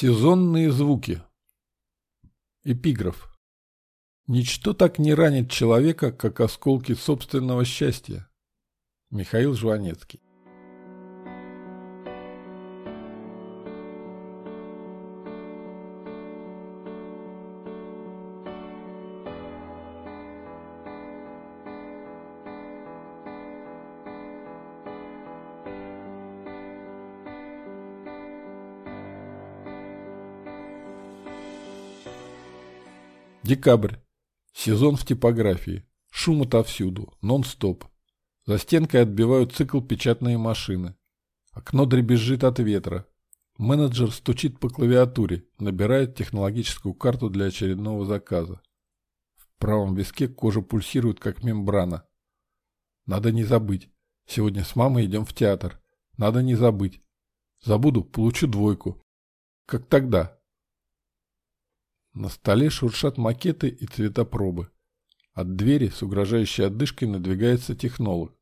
Сезонные звуки. Эпиграф. Ничто так не ранит человека, как осколки собственного счастья. Михаил Жванецкий. Декабрь. Сезон в типографии. Шум отовсюду. Нон-стоп. За стенкой отбивают цикл печатные машины. Окно дребезжит от ветра. Менеджер стучит по клавиатуре, набирает технологическую карту для очередного заказа. В правом виске кожа пульсирует, как мембрана. Надо не забыть. Сегодня с мамой идем в театр. Надо не забыть. Забуду, получу двойку. Как тогда, на столе шуршат макеты и цветопробы. От двери с угрожающей отдышкой надвигается технолог.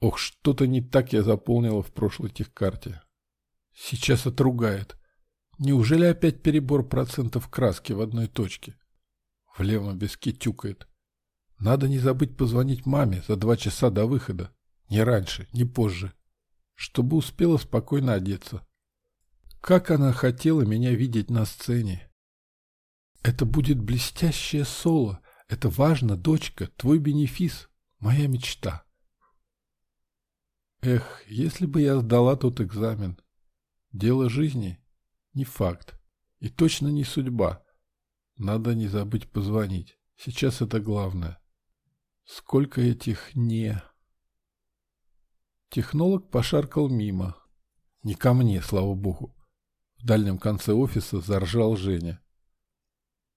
Ох, что-то не так я заполнила в прошлой техкарте. Сейчас отругает. Неужели опять перебор процентов краски в одной точке? В левом виске тюкает. Надо не забыть позвонить маме за два часа до выхода. Не раньше, не позже. Чтобы успела спокойно одеться. Как она хотела меня видеть на сцене. Это будет блестящее соло. Это важно, дочка, твой бенефис, моя мечта. Эх, если бы я сдала тот экзамен. Дело жизни не факт. И точно не судьба. Надо не забыть позвонить. Сейчас это главное. Сколько этих «не». Технолог пошаркал мимо. Не ко мне, слава богу. В дальнем конце офиса заржал Женя.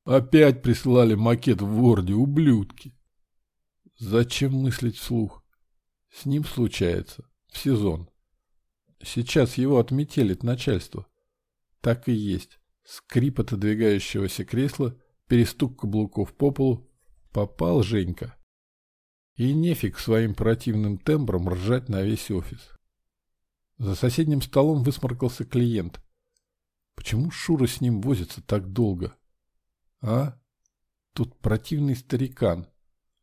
Опять прислали макет в Ворде, ублюдки. Зачем мыслить вслух? С ним случается. В сезон. Сейчас его отметелит начальство. Так и есть. Скрип отодвигающегося кресла, перестук каблуков по полу. Попал Женька. И нефиг своим противным тембром ржать на весь офис. За соседним столом высморкался клиент. Почему Шура с ним возится так долго? А? Тут противный старикан.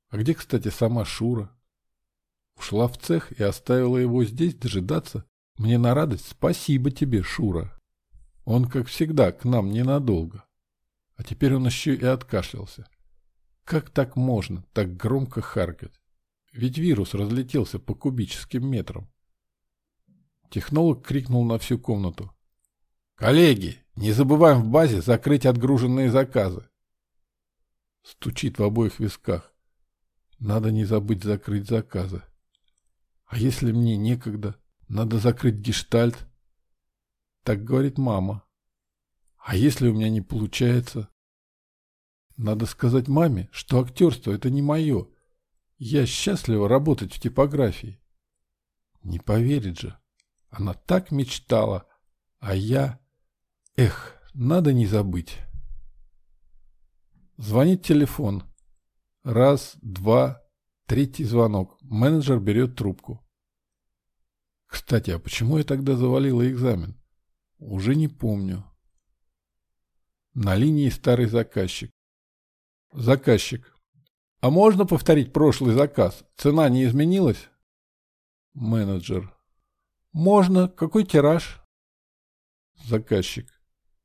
А где, кстати, сама Шура? Ушла в цех и оставила его здесь дожидаться. Мне на радость спасибо тебе, Шура. Он, как всегда, к нам ненадолго. А теперь он еще и откашлялся. Как так можно, так громко харкать? Ведь вирус разлетелся по кубическим метрам. Технолог крикнул на всю комнату. «Коллеги, не забываем в базе закрыть отгруженные заказы. Стучит в обоих висках. Надо не забыть закрыть заказы. А если мне некогда, надо закрыть гештальт? Так говорит мама. А если у меня не получается? Надо сказать маме, что актерство это не мое. Я счастлива работать в типографии. Не поверит же. Она так мечтала, а я... Эх, надо не забыть. Звонит телефон. Раз, два, третий звонок. Менеджер берет трубку. Кстати, а почему я тогда завалила экзамен? Уже не помню. На линии старый заказчик. Заказчик. А можно повторить прошлый заказ? Цена не изменилась? Менеджер. Можно. Какой тираж? Заказчик.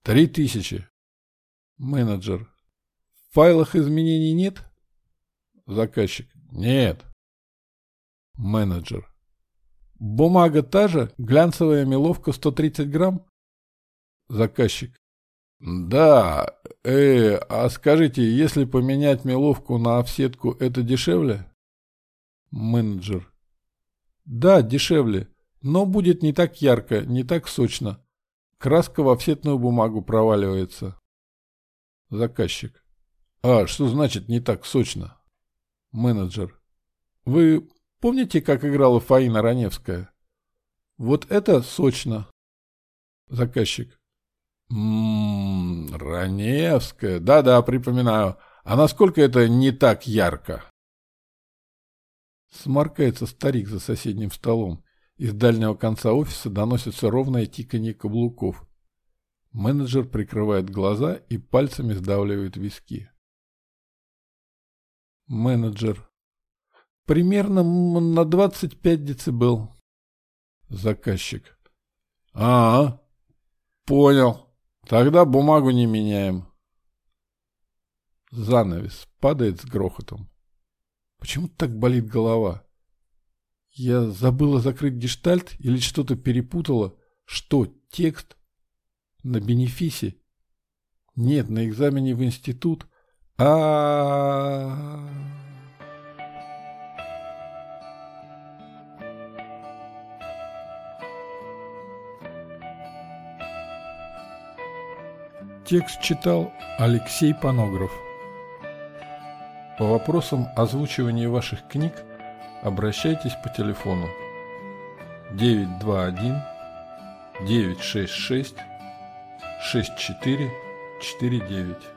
Три тысячи. Менеджер. Файлах изменений нет? Заказчик. Нет. Менеджер. Бумага та же, глянцевая меловка 130 грамм? Заказчик. Да, э, а скажите, если поменять меловку на офсетку, это дешевле? Менеджер. Да, дешевле, но будет не так ярко, не так сочно. Краска в офсетную бумагу проваливается. Заказчик. А, что значит не так сочно? Менеджер. Вы помните, как играла Фаина Раневская? Вот это сочно. Заказчик. Ммм, Раневская. Да-да, припоминаю. А насколько это не так ярко? Сморкается старик за соседним столом. Из дальнего конца офиса доносится ровное тиканье каблуков. Менеджер прикрывает глаза и пальцами сдавливает виски. Менеджер. Примерно на 25 децибел. Заказчик. А, -а понял. Тогда бумагу не меняем. Занавес падает с грохотом. Почему так болит голова? Я забыла закрыть гештальт или что-то перепутала? Что, текст? На бенефисе? Нет, на экзамене в институт. А. Текст читал Алексей Панограф. По вопросам озвучивания ваших книг обращайтесь по телефону 921 966 6449.